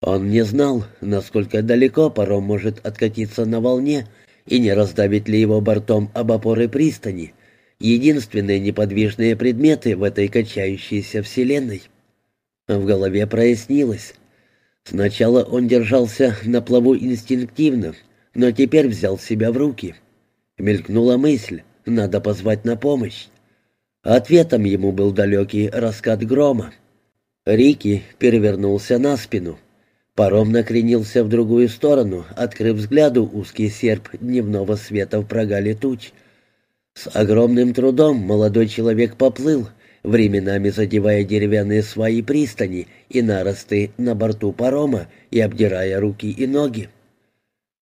Он не знал, насколько далеко паром может откатиться на волне и не раздавит ли его бортом об опоры пристани, единственные неподвижные предметы в этой качающейся вселенной. В голове прояснилось. Сначала он держался на плаву инстинктивно, но теперь взял себя в руки. Мелькнула мысль, надо позвать на помощь. Ответом ему был далекий раскат грома. Рики перевернулся на спину. Паром накренился в другую сторону, открыв взгляду узкий серп дневного света в прогале туч. С огромным трудом молодой человек поплыл, временами задевая деревянные сваи пристани и наросты на борту парома и обдирая руки и ноги.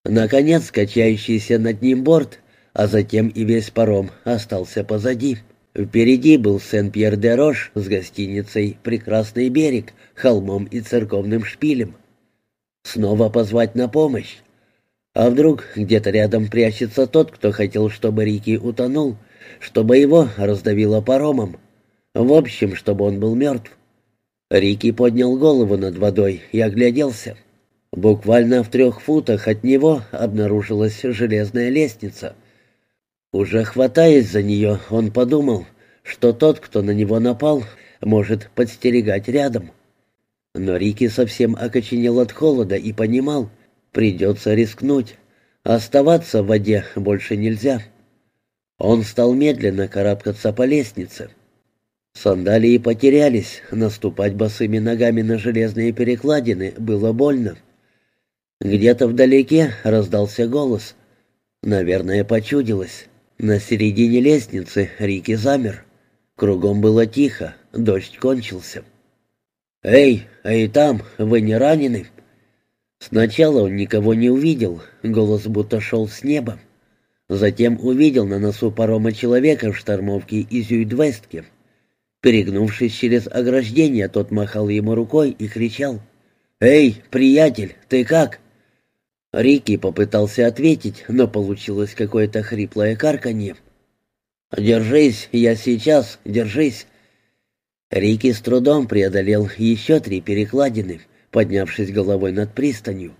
Наконец, качающийся над ним борт, а затем и весь паром остался позади. Впереди был Сен-Пьер-де-Рош с гостиницей «Прекрасный берег», холмом и церковным шпилем. Снова позвать на помощь. А вдруг где-то рядом прячется тот, кто хотел, чтобы Рики утонул, чтобы его раздавило паромом. В общем, чтобы он был мертв. Рики поднял голову над водой и огляделся. Буквально в трех футах от него обнаружилась железная лестница. Уже хватаясь за нее, он подумал, что тот, кто на него напал, может подстерегать рядом. Но Рики совсем окоченел от холода и понимал, придется рискнуть. Оставаться в воде больше нельзя. Он стал медленно карабкаться по лестнице. Сандалии потерялись, наступать босыми ногами на железные перекладины было больно. Где-то вдалеке раздался голос. Наверное, почудилось. На середине лестницы Рики замер. Кругом было тихо, дождь кончился. «Эй, эй там, вы не ранены?» Сначала он никого не увидел, голос будто шел с неба. Затем увидел на носу парома человека в штормовке из Юйдвестки. Перегнувшись через ограждение, тот махал ему рукой и кричал. «Эй, приятель, ты как?» Рики попытался ответить, но получилось какое-то хриплое карканье. «Держись, я сейчас, держись!» Рики с трудом преодолел еще три перекладины, поднявшись головой над пристанью.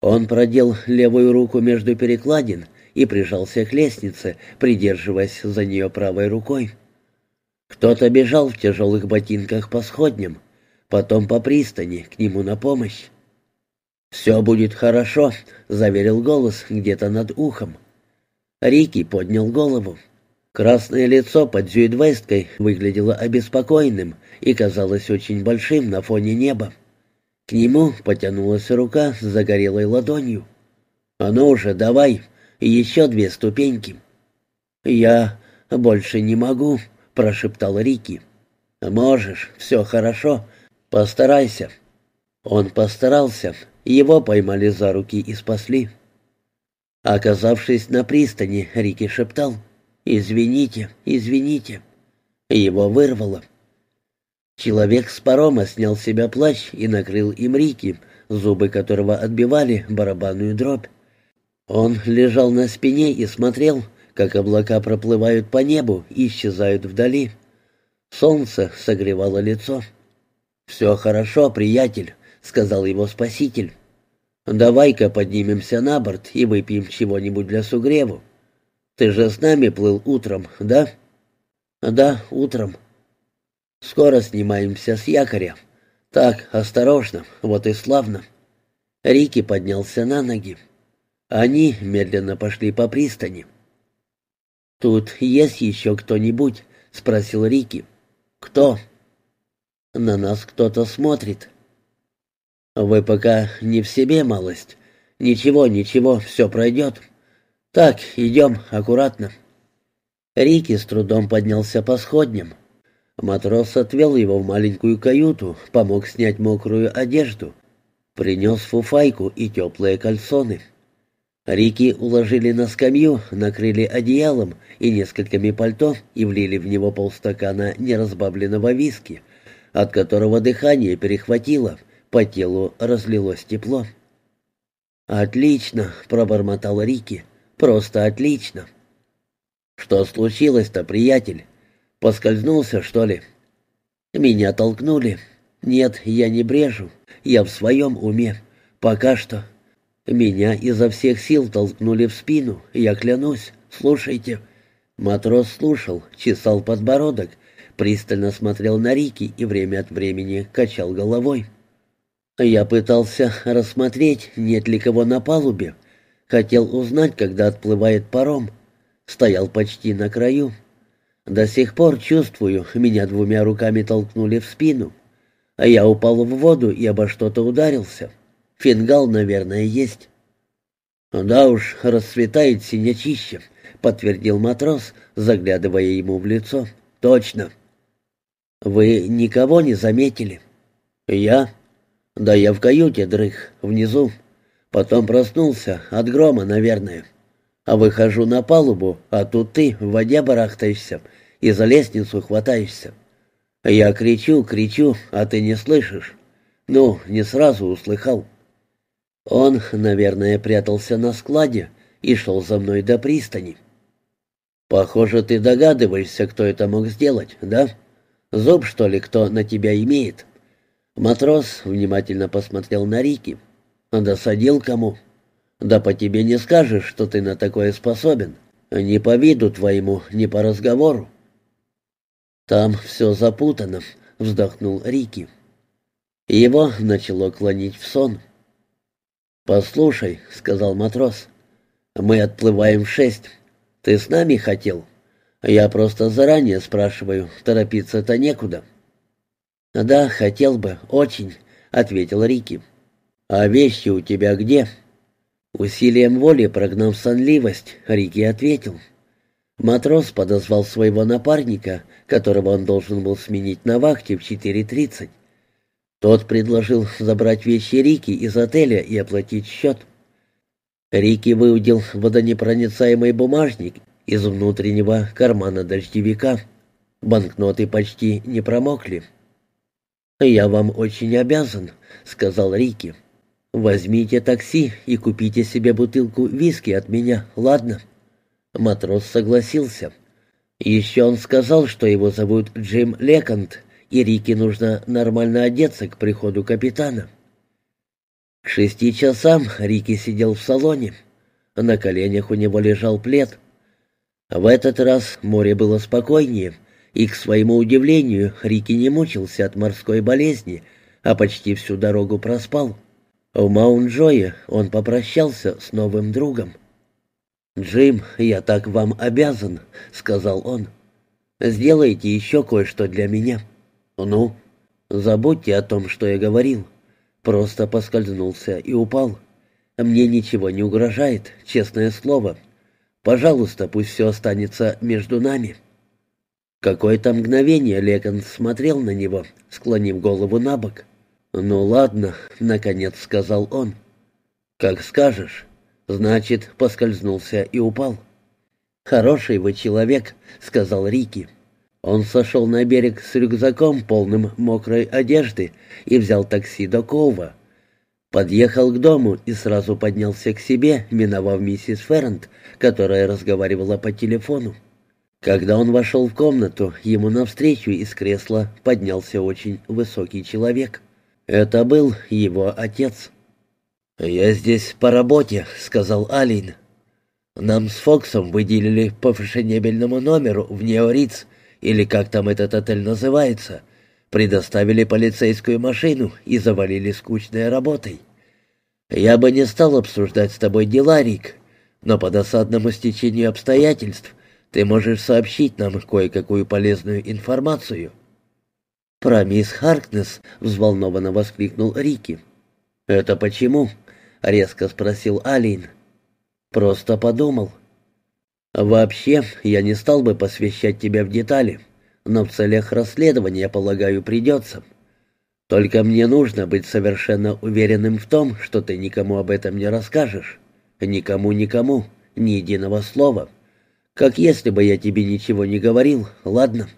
Он продел левую руку между перекладин и прижался к лестнице, придерживаясь за нее правой рукой. Кто-то бежал в тяжелых ботинках по сходням, потом по пристани, к нему на помощь. «Все будет хорошо», — заверил голос где-то над ухом. Рики поднял голову. Красное лицо под зюидвесткой выглядело обеспокоенным и казалось очень большим на фоне неба. К нему потянулась рука с загорелой ладонью. «А ну уже, давай, еще две ступеньки». «Я больше не могу», — прошептал Рики. «Можешь, все хорошо. Постарайся». Он постарался, его поймали за руки и спасли. Оказавшись на пристани, Рики шептал — «Извините, извините». Его вырвало. Человек с парома снял с себя плащ и накрыл им Рики, зубы которого отбивали барабанную дробь. Он лежал на спине и смотрел, как облака проплывают по небу и исчезают вдали. Солнце согревало лицо. «Все хорошо, приятель», — сказал его спаситель. «Давай-ка поднимемся на борт и выпьем чего-нибудь для сугреву». Ты же с нами плыл утром, да? Да, утром. Скоро снимаемся с якоря. Так, осторожно, вот и славно. Рики поднялся на ноги. Они медленно пошли по пристани. «Тут есть еще кто-нибудь?» — спросил Рики. «Кто?» «На нас кто-то смотрит». «Вы пока не в себе малость. Ничего, ничего, все пройдет». «Так, идем, аккуратно». Рики с трудом поднялся по сходням. Матрос отвел его в маленькую каюту, помог снять мокрую одежду, принес фуфайку и теплые кальсоны. Рики уложили на скамью, накрыли одеялом и несколькими пальто и влили в него полстакана неразбавленного виски, от которого дыхание перехватило, по телу разлилось тепло. «Отлично!» — пробормотал Рики. Просто отлично. Что случилось-то, приятель? Поскользнулся, что ли? Меня толкнули. Нет, я не брежу. я в своем уме. Пока что. Меня изо всех сил толкнули в спину, я клянусь. Слушайте». Матрос слушал, чесал подбородок, пристально смотрел на Рики и время от времени качал головой. Я пытался рассмотреть, нет ли кого на палубе. Хотел узнать, когда отплывает паром. Стоял почти на краю. До сих пор чувствую, меня двумя руками толкнули в спину. А я упал в воду и обо что-то ударился. Фингал, наверное, есть. «Да уж, расцветает синячище», — подтвердил матрос, заглядывая ему в лицо. «Точно». «Вы никого не заметили?» «Я?» «Да я в каюте дрых, внизу. Потом проснулся, от грома, наверное. А выхожу на палубу, а тут ты в воде барахтаешься и за лестницу хватаешься. Я кричу, кричу, а ты не слышишь. Ну, не сразу услыхал». Он, наверное, прятался на складе и шел за мной до пристани. «Похоже, ты догадываешься, кто это мог сделать, да? Зуб, что ли, кто на тебя имеет?» Матрос внимательно посмотрел на Рики. «Досадил кому?» «Да по тебе не скажешь, что ты на такое способен. Ни по виду твоему, ни по разговору». «Там все запутано», — вздохнул Рики. Его начало клонить в сон. «Послушай», — сказал матрос, — «мы отплываем в шесть. Ты с нами хотел? Я просто заранее спрашиваю, торопиться-то некуда». «Да, хотел бы, очень», — ответил Рики. «А вещи у тебя где?» Усилием воли прогнав сонливость, Рики ответил. Матрос подозвал своего напарника, которого он должен был сменить на вахте в 4.30. Тот предложил забрать вещи Рики из отеля и оплатить счет. Рики выудил водонепроницаемый бумажник из внутреннего кармана дождевика. Банкноты почти не промокли. «Я вам очень обязан», — сказал Рики. «Возьмите такси и купите себе бутылку виски от меня, ладно?» Матрос согласился. Еще он сказал, что его зовут Джим Лекант, и Рики нужно нормально одеться к приходу капитана. К шести часам Рики сидел в салоне. На коленях у него лежал плед. В этот раз море было спокойнее — и, к своему удивлению, Рики не мучился от морской болезни, а почти всю дорогу проспал. В Маунт-Джое он попрощался с новым другом. «Джим, я так вам обязан», — сказал он. «Сделайте еще кое-что для меня». «Ну?» «Забудьте о том, что я говорил. Просто поскользнулся и упал. Мне ничего не угрожает, честное слово. Пожалуйста, пусть все останется между нами». Какое-то мгновение Лекон смотрел на него, склонив голову на бок. «Ну ладно», — наконец сказал он. «Как скажешь. Значит, поскользнулся и упал». «Хороший вы человек», — сказал Рики. Он сошел на берег с рюкзаком, полным мокрой одежды, и взял такси до Кова. Подъехал к дому и сразу поднялся к себе, миновав миссис Феррент, которая разговаривала по телефону. Когда он вошел в комнату, ему навстречу из кресла поднялся очень высокий человек. Это был его отец. «Я здесь по работе», — сказал Алин. «Нам с Фоксом выделили по фешенебельному номеру в Неориц, или как там этот отель называется, предоставили полицейскую машину и завалили скучной работой. Я бы не стал обсуждать с тобой дела, Рик, но по досадному стечению обстоятельств — ты можешь сообщить нам кое-какую полезную информацию». «Про мисс Харкнес», — взволнованно воскликнул Рики. «Это почему?» — резко спросил Алин. «Просто подумал». «Вообще, я не стал бы посвящать тебя в детали, но в целях расследования, полагаю, придется. Только мне нужно быть совершенно уверенным в том, что ты никому об этом не расскажешь. Никому-никому, ни единого слова. Как если бы я тебе ничего не говорил, ладно?»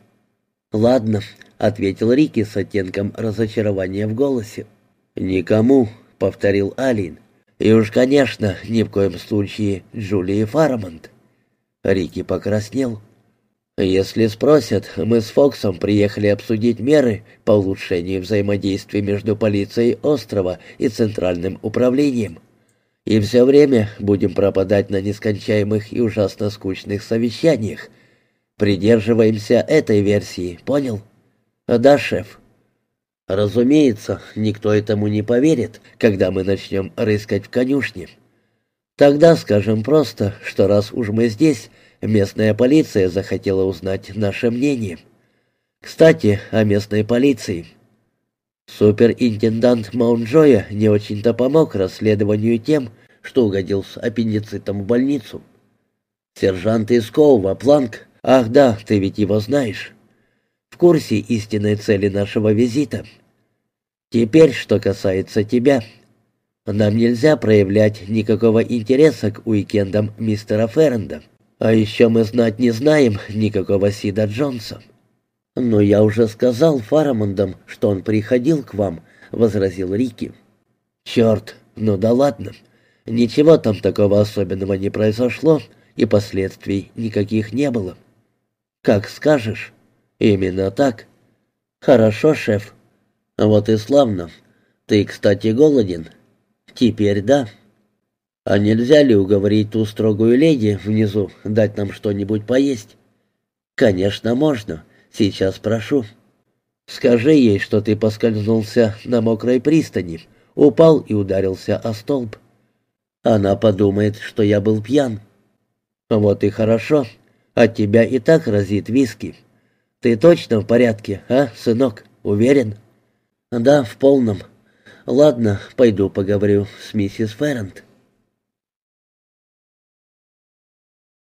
«Ладно», — ответил Рики с оттенком разочарования в голосе. «Никому», — повторил Алин. «И уж, конечно, ни в коем случае Джулии Фарамонт». Рики покраснел. Если спросят, мы с Фоксом приехали обсудить меры по улучшению взаимодействия между полицией острова и центральным управлением. И все время будем пропадать на нескончаемых и ужасно скучных совещаниях. Придерживаемся этой версии, понял? Да, шеф. Разумеется, никто этому не поверит, когда мы начнем рыскать в конюшне. Тогда скажем просто, что раз уж мы здесь, местная полиция захотела узнать наше мнение. Кстати, о местной полиции. Суперинтендант Маунджоя не очень-то помог расследованию тем, что угодил с аппендицитом в больницу. Сержант Искова, Планк, ах да, ты ведь его знаешь, в курсе истинной цели нашего визита. Теперь, что касается тебя, нам нельзя проявлять никакого интереса к уикендам мистера Ферренда. А еще мы знать не знаем никакого Сида Джонса. Но я уже сказал Фарамондам, что он приходил к вам, возразил Рики. Черт, ну да ладно. Ничего там такого особенного не произошло, и последствий никаких не было. Как скажешь. Именно так. Хорошо, шеф. Вот и славно. Ты, кстати, голоден. Теперь да. А нельзя ли уговорить ту строгую леди внизу дать нам что-нибудь поесть? Конечно, можно. Сейчас прошу. Скажи ей, что ты поскользнулся на мокрой пристани, упал и ударился о столб. Она подумает, что я был пьян. Вот и хорошо. От тебя и так разит виски. Ты точно в порядке, а, сынок? Уверен? Да, в полном. Ладно, пойду поговорю с миссис Феррент.